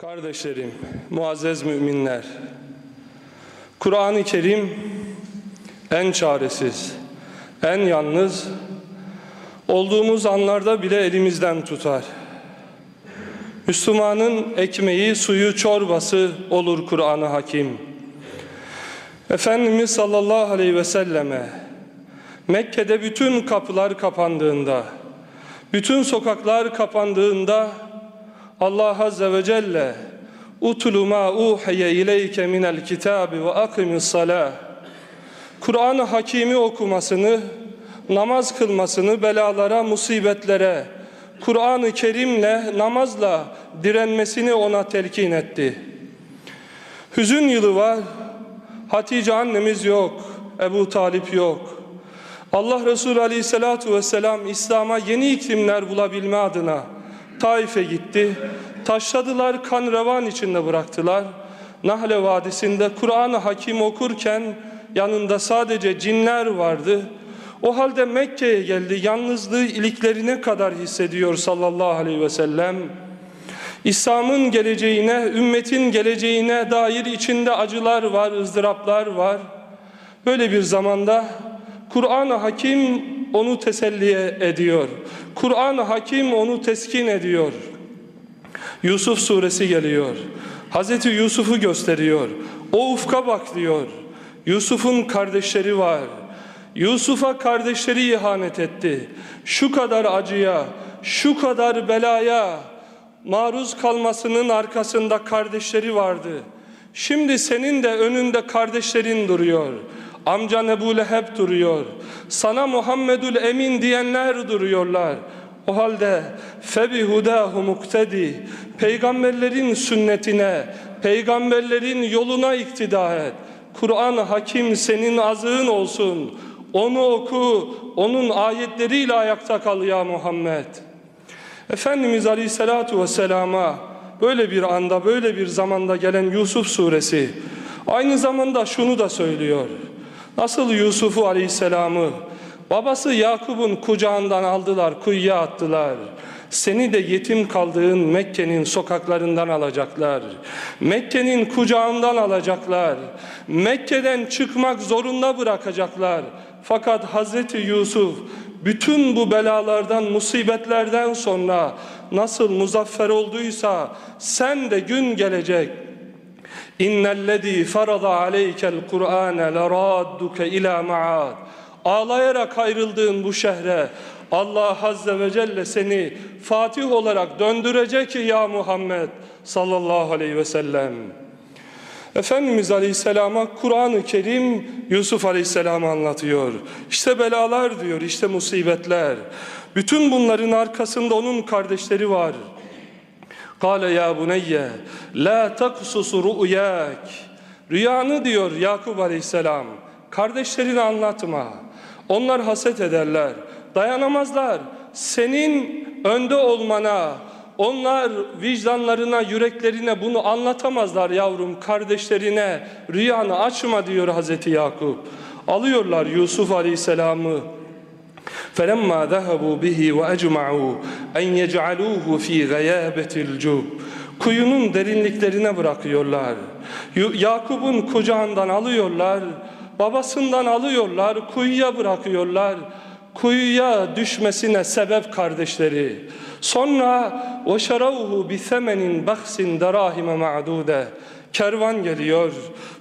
Kardeşlerim, muazzez müminler, Kur'an-ı Kerim en çaresiz, en yalnız, olduğumuz anlarda bile elimizden tutar. Müslümanın ekmeği, suyu, çorbası olur Kur'an-ı Hakim. Efendimiz sallallahu aleyhi ve selleme Mekke'de bütün kapılar kapandığında, bütün sokaklar kapandığında Allah Azze ve Celle Utlu ma uhiye ileyke minel kitabi ve akimis salah Kur'an-ı Hakimi okumasını, namaz kılmasını, belalara, musibetlere, Kur'an-ı Kerim'le, namazla direnmesini ona telkin etti. Hüzün yılı var, Hatice annemiz yok, Ebu Talip yok. Allah Resulü Aleyhisselatü Vesselam İslam'a yeni iklimler bulabilme adına Taif'e gitti. Taşladılar, kan revan içinde bıraktılar. Nahle Vadisi'nde Kur'an-ı Hakim okurken yanında sadece cinler vardı. O halde Mekke'ye geldi. Yalnızlığı iliklerine kadar hissediyor sallallahu aleyhi ve sellem. İslam'ın geleceğine, ümmetin geleceğine dair içinde acılar var, ızdıraplar var. Böyle bir zamanda Kur'an-ı Hakim onu teselli ediyor. Kur'an-ı Hakim onu teskin ediyor. Yusuf suresi geliyor. Hazreti Yusuf'u gösteriyor. O ufka bak diyor. Yusuf'un kardeşleri var. Yusuf'a kardeşleri ihanet etti. Şu kadar acıya, şu kadar belaya maruz kalmasının arkasında kardeşleri vardı. Şimdi senin de önünde kardeşlerin duruyor. Amcan Ebu Leheb duruyor. Sana Muhammedül Emin diyenler duruyorlar. O halde febihudahu muktedi. Peygamberlerin sünnetine, peygamberlerin yoluna iktida et. Kur'an-ı Hakim senin azığın olsun. Onu oku, onun ayetleriyle ayakta kal ya Muhammed. Efendimiz Aleyhisselatu Vesselam'a böyle bir anda, böyle bir zamanda gelen Yusuf suresi aynı zamanda şunu da söylüyor. Nasıl Yusuf'u Aleyhisselam'ı babası Yakup'un kucağından aldılar, kuyuya attılar. Seni de yetim kaldığın Mekke'nin sokaklarından alacaklar. Mekke'nin kucağından alacaklar. Mekke'den çıkmak zorunda bırakacaklar. Fakat Hazreti Yusuf bütün bu belalardan, musibetlerden sonra nasıl muzaffer olduysa sen de gün gelecek. İnnellezî farada aleykel Kur'âne leradduke ilâ ma'ad. Ağlayarak ayrıldığın bu şehre Allah Azze ve Celle seni Fatih olarak döndürecek ya Muhammed sallallahu aleyhi ve sellem. Efendimiz Aleyhisselam'a Kur'an-ı Kerim Yusuf Aleyhisselam'ı anlatıyor. İşte belalar diyor, işte musibetler. Bütün bunların arkasında onun kardeşleri var. Kale ya buneyye la taksus ru'yak. Rüyanı diyor Yakup Aleyhisselam. Kardeşlerini anlatma. Onlar haset ederler. Dayanamazlar. Senin önde olmana, onlar vicdanlarına, yüreklerine bunu anlatamazlar yavrum kardeşlerine. Rüyanı açma diyor Hazreti Yakup. Alıyorlar Yusuf Aleyhisselam'ı. فَلَمَّا ذَهَبُوا بِهِ وَاَجْمَعُوا اَنْ يَجْعَلُوهُ ف۪ي غَيَابَةِ الْجُبْ Kuyunun derinliklerine bırakıyorlar. Yakup'un kucağından alıyorlar, babasından alıyorlar, kuyuya bırakıyorlar. Kuyuya düşmesine sebep kardeşleri. Sonra وَشَرَوْهُ بِثَمَنٍ بَخْسٍ دَرَاهِمَ مَعْدُودَ Kervan geliyor,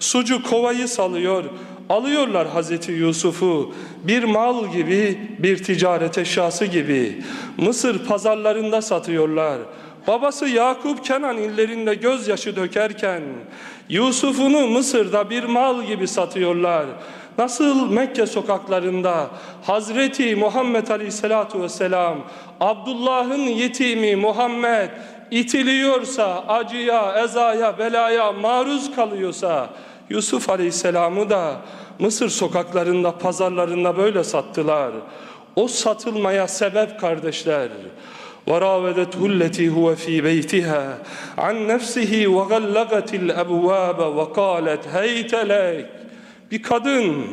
sucu kovayı salıyor, alıyorlar Hazreti Yusuf'u bir mal gibi, bir ticaret eşyası gibi Mısır pazarlarında satıyorlar. Babası Yakup Kenan illerinde gözyaşı dökerken Yusuf'unu Mısır'da bir mal gibi satıyorlar. Nasıl Mekke sokaklarında Hazreti Muhammed Aleyhisselatu Vesselam Abdullah'ın yetimi Muhammed itiliyorsa, acıya, ezaya, belaya maruz kalıyorsa Yusuf Aleyhisselam'ı da Mısır sokaklarında, pazarlarında böyle sattılar. O satılmaya sebep kardeşler. وراودته التي هو في بيتها عن نفسه وغلقت الأبواب وقالت هيت لك bir kadın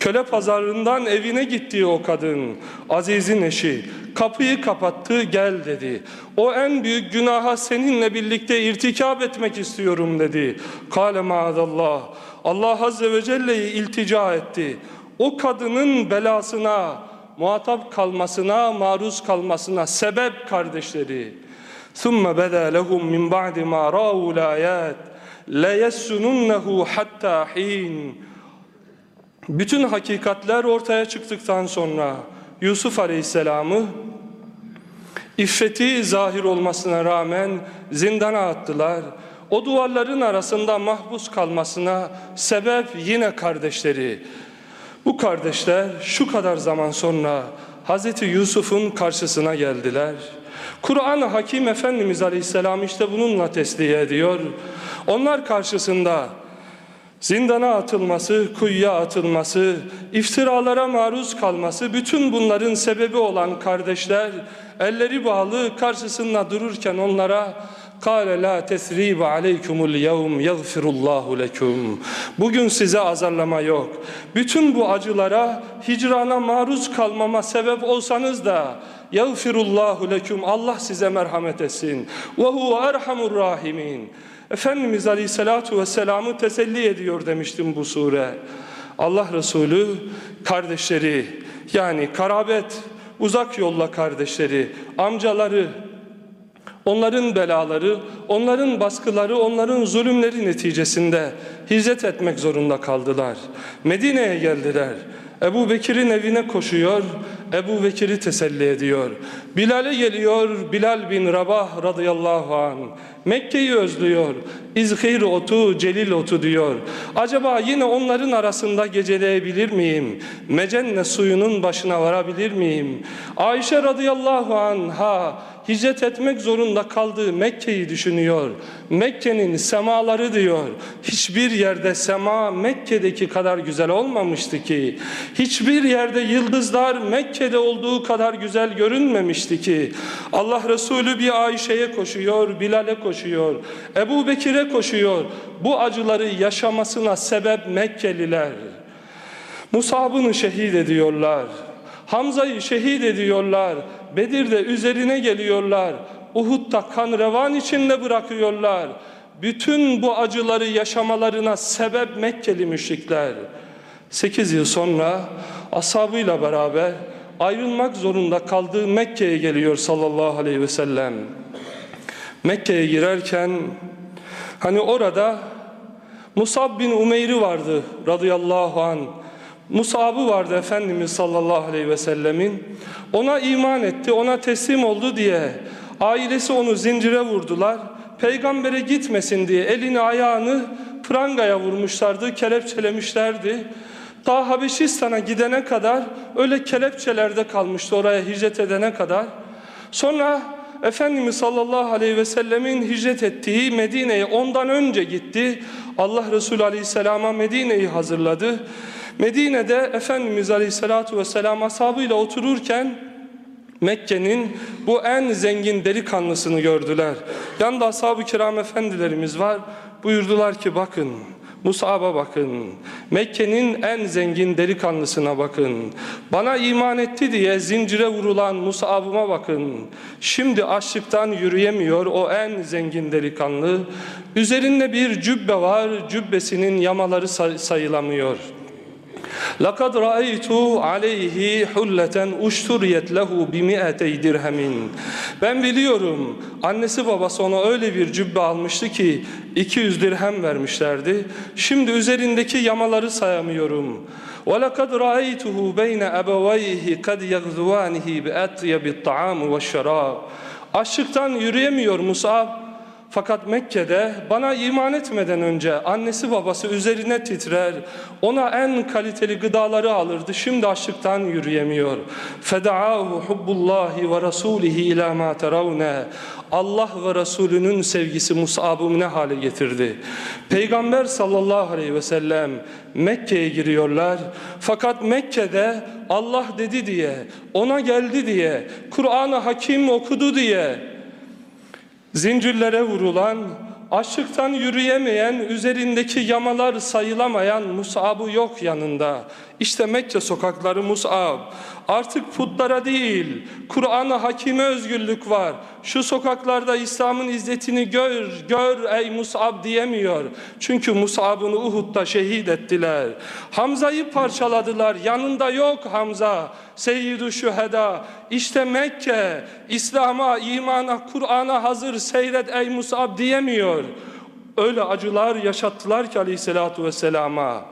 Köle pazarından evine gittiği o kadın, Aziz'in eşi, kapıyı kapattı gel dedi. O en büyük günaha seninle birlikte irtikap etmek istiyorum dedi. Kale maadallah. Allah Azze ve Celle'yi iltica etti. O kadının belasına, muhatap kalmasına, maruz kalmasına sebep kardeşleri. ثُمَّ بَدَى لَهُمْ مِنْ بَعْدِ مَا رَاوُوا الْآيَاتِ لَيَسُّنُنَّهُ حَتَّى حِينٍ bütün hakikatler ortaya çıktıktan sonra Yusuf Aleyhisselam'ı iffeti zahir olmasına rağmen zindana attılar. O duvarların arasında mahpus kalmasına sebep yine kardeşleri. Bu kardeşler şu kadar zaman sonra Hazreti Yusuf'un karşısına geldiler. Kur'an-ı Hakim Efendimiz Aleyhisselam işte bununla tesliye ediyor. Onlar karşısında zindana atılması, kuyuya atılması, iftiralara maruz kalması, bütün bunların sebebi olan kardeşler elleri bağlı karşısında dururken onlara قَالَ لَا تَثْرِيبَ عَلَيْكُمُ الْيَوْمِ يَغْفِرُ اللّٰهُ لَكُمْ Bugün size azarlama yok. Bütün bu acılara, hicrana maruz kalmama sebep olsanız da يَغْفِرُ leküm Allah size merhamet etsin. وَهُوَ اَرْحَمُ الرَّاحِمِينَ Efendimiz Aleyhisselatü Vesselam'ı teselli ediyor demiştim bu sure. Allah Resulü kardeşleri yani karabet, uzak yolla kardeşleri, amcaları, onların belaları, onların baskıları, onların zulümleri neticesinde hicret etmek zorunda kaldılar. Medine'ye geldiler. Ebu Bekir'in evine koşuyor, Ebu Bekir'i teselli ediyor. Bilal'e geliyor, Bilal bin Rabah radıyallahu an. Mekke'yi özlüyor, İzhir otu, Celil otu diyor. Acaba yine onların arasında geceleyebilir miyim? Mecenne suyunun başına varabilir miyim? Ayşe radıyallahu anha hicret etmek zorunda kaldığı Mekke'yi düşünüyor. Mekke'nin semaları diyor. Hiçbir yerde sema Mekke'deki kadar güzel olmamıştı ki. Hiçbir yerde yıldızlar Mekke'de olduğu kadar güzel görünmemişti ki. Allah Resulü bir Ayşe'ye koşuyor, Bilal'e koşuyor. Ebu Bekir'e koşuyor. Bu acıları yaşamasına sebep Mekkeliler. Musab'ını şehit ediyorlar. Hamza'yı şehit ediyorlar. Bedir'de üzerine geliyorlar. Uhud'da kan revan içinde bırakıyorlar. Bütün bu acıları yaşamalarına sebep Mekkeli müşrikler. 8 yıl sonra ashabıyla beraber ayrılmak zorunda kaldığı Mekke'ye geliyor sallallahu aleyhi ve sellem. Mekke'ye girerken hani orada Musab bin Umeyr'i vardı radıyallahu anh. Musab'ı vardı Efendimiz sallallahu aleyhi ve sellemin. Ona iman etti, ona teslim oldu diye ailesi onu zincire vurdular. Peygambere gitmesin diye elini ayağını prangaya vurmuşlardı, kelepçelemişlerdi. Ta Habeşistan'a gidene kadar öyle kelepçelerde kalmıştı oraya hicret edene kadar. Sonra Efendimiz sallallahu aleyhi ve sellemin hicret ettiği Medine'ye ondan önce gitti. Allah Resulü aleyhisselama Medine'yi hazırladı. Medine'de Efendimiz Aleyhisselatü Vesselam ashabıyla otururken Mekke'nin bu en zengin delikanlısını gördüler. Yanında ashab-ı kiram efendilerimiz var. Buyurdular ki bakın Musab'a bakın. Mekke'nin en zengin delikanlısına bakın. Bana iman etti diye zincire vurulan Musab'ıma bakın. Şimdi açlıktan yürüyemiyor o en zengin delikanlı. Üzerinde bir cübbe var. Cübbesinin yamaları sayılamıyor. لَقَدْ رَأَيْتُ عَلَيْهِ حُلَّةً اُشْتُرِيَتْ لَهُ بِمِئَتَيْ dirhemin. Ben biliyorum annesi babası ona öyle bir cübbe almıştı ki 200 dirhem vermişlerdi. Şimdi üzerindeki yamaları sayamıyorum. وَلَقَدْ رَأَيْتُهُ بَيْنَ أَبَوَيْهِ قَدْ يَغْزُوَانِهِ بِأَطْيَبِ الطَّعَامِ وَالشَّرَابِ Açlıktan yürüyemiyor Musab. fakat Mekke'de bana iman etmeden önce annesi babası üzerine titrer, ona en kaliteli gıdaları alırdı. Şimdi açlıktan yürüyemiyor. Feda'ahu hubbullahi ve rasulihi ila ma teravne. Allah ve Resulünün sevgisi Mus'ab'ı ne hale getirdi? Peygamber sallallahu aleyhi ve sellem Mekke'ye giriyorlar. Fakat Mekke'de Allah dedi diye, ona geldi diye, Kur'an-ı Hakim okudu diye zincirlere vurulan, açlıktan yürüyemeyen, üzerindeki yamalar sayılamayan Mus'ab'ı yok yanında. İşte Mekke sokakları Mus'ab. Artık putlara değil, Kur'an'a hakime özgürlük var. Şu sokaklarda İslam'ın izzetini gör, gör ey Mus'ab diyemiyor. Çünkü Mus'ab'ını Uhud'da şehit ettiler. Hamza'yı parçaladılar, yanında yok Hamza. Seyyid-i Şüheda. İşte Mekke, İslam'a, imana, Kur'an'a hazır seyret ey Mus'ab diyemiyor. Öyle acılar yaşattılar ki aleyhissalatu vesselama.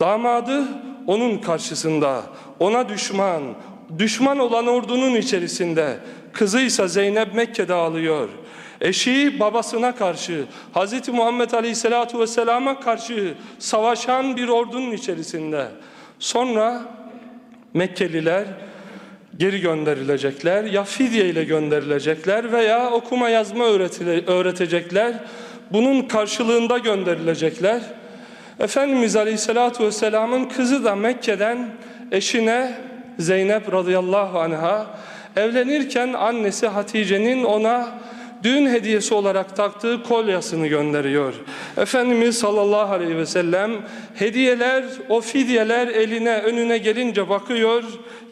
Damadı onun karşısında, ona düşman, düşman olan ordunun içerisinde. Kızıysa Zeynep Mekke'de ağlıyor. Eşi babasına karşı, Hz. Muhammed Aleyhisselatu Vesselam'a karşı savaşan bir ordunun içerisinde. Sonra Mekkeliler geri gönderilecekler, ya fidye ile gönderilecekler veya okuma yazma öğretecekler. Bunun karşılığında gönderilecekler. Efendimiz Aleyhisselatü Vesselam'ın kızı da Mekke'den eşine Zeynep radıyallahu anha evlenirken annesi Hatice'nin ona düğün hediyesi olarak taktığı kolyasını gönderiyor. Efendimiz sallallahu aleyhi ve sellem hediyeler, o fidyeler eline önüne gelince bakıyor,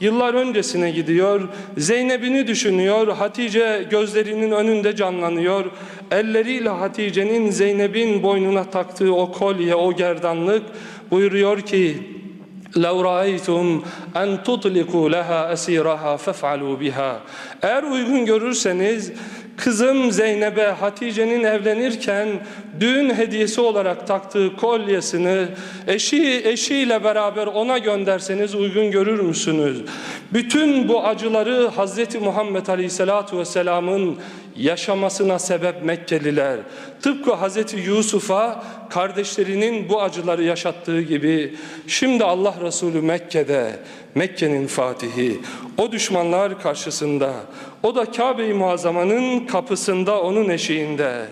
yıllar öncesine gidiyor, Zeynep'ini düşünüyor, Hatice gözlerinin önünde canlanıyor, elleriyle Hatice'nin Zeynep'in boynuna taktığı o kolye, o gerdanlık buyuruyor ki, لَوْ رَأَيْتُمْ أَنْ تُطْلِقُوا لَهَا أَسِيرَهَا فَافْعَلُوا بِهَا Eğer uygun görürseniz kızım Zeynep'e Hatice'nin evlenirken düğün hediyesi olarak taktığı kolyesini eşi eşiyle beraber ona gönderseniz uygun görür müsünüz? Bütün bu acıları Hazreti Muhammed Aleyhisselatu Vesselam'ın yaşamasına sebep Mekkeliler. Tıpkı Hazreti Yusuf'a kardeşlerinin bu acıları yaşattığı gibi şimdi Allah Resulü Mekke'de, Mekke'nin fatihi, o düşmanlar karşısında, o da Kabe-i Muazzama'nın kapısında onun eşiğinde.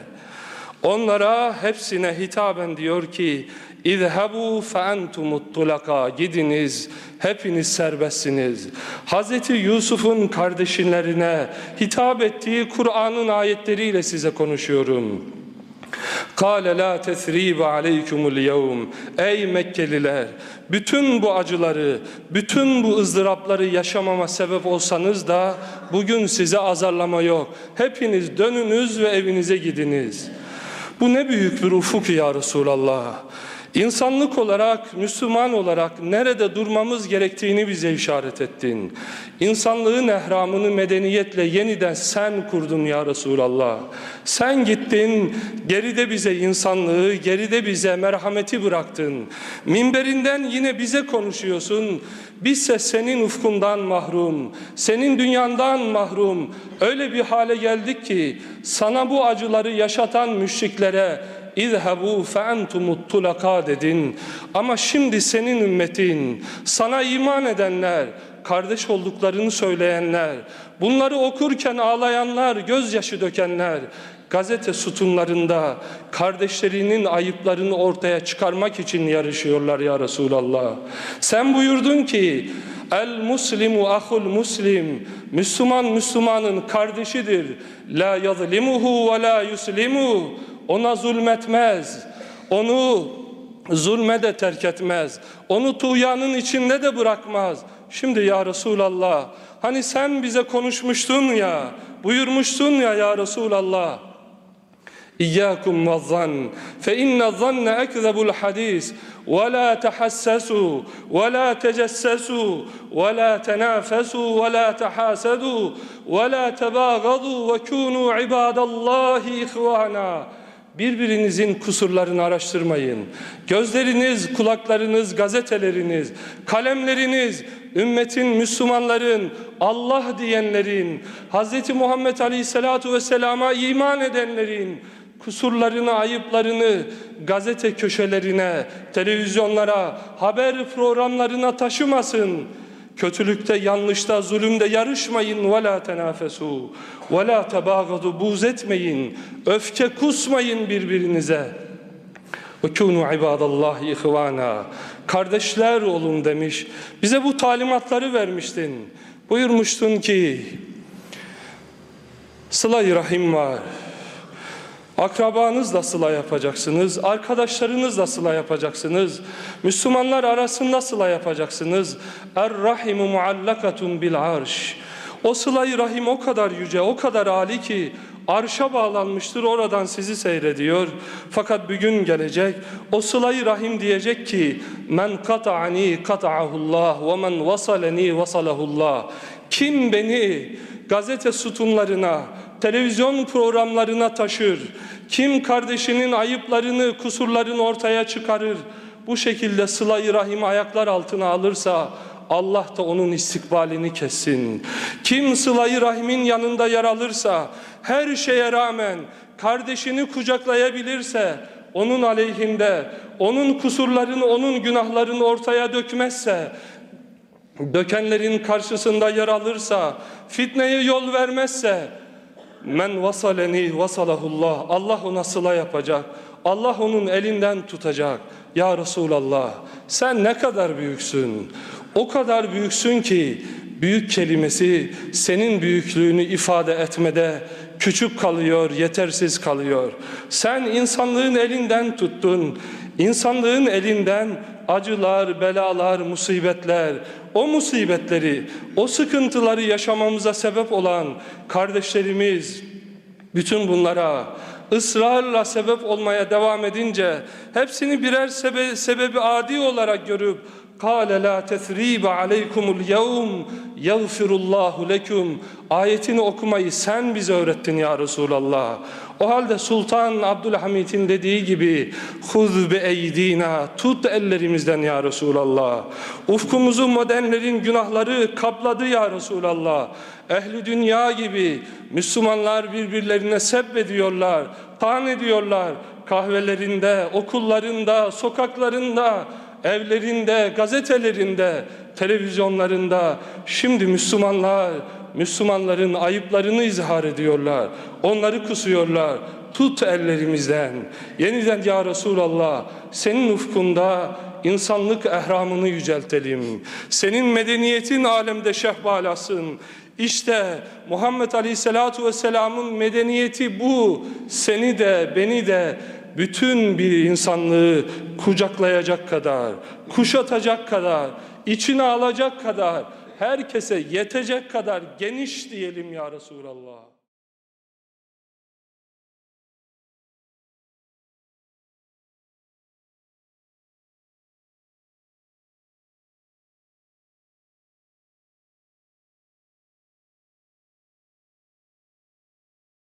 Onlara hepsine hitaben diyor ki İzhebu fe entumut tulaka gidiniz hepiniz serbestsiniz. Hazreti Yusuf'un kardeşlerine hitap ettiği Kur'an'ın ayetleriyle size konuşuyorum. Kale la tesribe aleykumul yevm. Ey Mekkeliler, bütün bu acıları, bütün bu ızdırapları yaşamama sebep olsanız da bugün size azarlama yok. Hepiniz dönünüz ve evinize gidiniz. Bu ne büyük bir ufuk ya Resulallah. İnsanlık olarak, Müslüman olarak nerede durmamız gerektiğini bize işaret ettin. İnsanlığın ehramını medeniyetle yeniden sen kurdun ya Resulallah. Sen gittin, geride bize insanlığı, geride bize merhameti bıraktın. Minberinden yine bize konuşuyorsun. Bizse senin ufkundan mahrum, senin dünyandan mahrum. Öyle bir hale geldik ki sana bu acıları yaşatan müşriklere Fe entumut tulaka dedin. Ama şimdi senin ümmetin, sana iman edenler, kardeş olduklarını söyleyenler, bunları okurken ağlayanlar, gözyaşı dökenler, gazete sütunlarında kardeşlerinin ayıplarını ortaya çıkarmak için yarışıyorlar ya Resulallah. Sen buyurdun ki El muslimu ahul muslim Müslüman Müslümanın kardeşidir. La yazlimuhu ve la yuslimu ona zulmetmez. Onu zulme de terk etmez. Onu tuğyanın içinde de bırakmaz. Şimdi ya Resulallah hani sen bize konuşmuştun ya buyurmuştun ya ya Resulallah İyyâkum ve zan fe inne zanne ekzebul hadis ve la tehassasu ve la tecessesu ve la tenafesu ve la tehasadu ve la tebâgadu ve kûnû ibâdallâhi ihvâna Birbirinizin kusurlarını araştırmayın. Gözleriniz, kulaklarınız, gazeteleriniz, kalemleriniz, ümmetin, Müslümanların, Allah diyenlerin, Hz. Muhammed Aleyhisselatu Vesselam'a iman edenlerin, kusurlarını, ayıplarını gazete köşelerine, televizyonlara, haber programlarına taşımasın. Kötülükte, yanlışta, zulümde yarışmayın. Tenafesu. Ve la tebagadu. Buz etmeyin. Öfke kusmayın birbirinize. Ve kûnû ibâdallâhi ihvâna. Kardeşler olun demiş. Bize bu talimatları vermiştin. Buyurmuştun ki sıla-i rahim var. Akrabanızla sıla yapacaksınız, arkadaşlarınızla sıla yapacaksınız, Müslümanlar arasında sıla yapacaksınız. Er-rahimu muallakatun bil arş. O sılayı rahim o kadar yüce, o kadar âli ki arşa bağlanmıştır, oradan sizi seyrediyor. Fakat bir gün gelecek, o sılayı rahim diyecek ki, men kata'ani kata'ahullah ve men vasaleni vasalahullah. Kim beni gazete sütunlarına, televizyon programlarına taşır, kim kardeşinin ayıplarını, kusurlarını ortaya çıkarır, bu şekilde sıla-i rahim ayaklar altına alırsa, Allah da onun istikbalini kessin. Kim sıla-i rahimin yanında yer alırsa, her şeye rağmen kardeşini kucaklayabilirse, onun aleyhinde, onun kusurlarını, onun günahlarını ortaya dökmezse, dökenlerin karşısında yer alırsa, fitneye yol vermezse, men vasaleni vasalahullah, Allah ona sıla yapacak, Allah onun elinden tutacak. Ya Resulallah, sen ne kadar büyüksün, o kadar büyüksün ki, büyük kelimesi senin büyüklüğünü ifade etmede küçük kalıyor, yetersiz kalıyor. Sen insanlığın elinden tuttun, insanlığın elinden acılar, belalar, musibetler, o musibetleri, o sıkıntıları yaşamamıza sebep olan kardeşlerimiz, bütün bunlara ısrarla sebep olmaya devam edince hepsini birer sebe sebebi adi olarak görüp Kale la tesribe aleykumul yevm yagfirullahu lekum. Ayetini okumayı sen bize öğrettin ya Resulallah. O halde Sultan Abdülhamit'in dediği gibi huz bi tut ellerimizden ya Resulallah. Ufkumuzu modernlerin günahları kapladı ya Resulallah. Ehli dünya gibi Müslümanlar birbirlerine sebbediyorlar, kan ediyorlar. Kahvelerinde, okullarında, sokaklarında, evlerinde, gazetelerinde, televizyonlarında şimdi Müslümanlar Müslümanların ayıplarını izhar ediyorlar. Onları kusuyorlar. Tut ellerimizden. Yeniden ya Resulallah senin ufkunda insanlık ehramını yüceltelim. Senin medeniyetin alemde şehbalasın. İşte Muhammed Aleyhisselatu Vesselam'ın medeniyeti bu. Seni de beni de bütün bir insanlığı kucaklayacak kadar, kuşatacak kadar, içine alacak kadar, herkese yetecek kadar geniş diyelim ya Resulallah.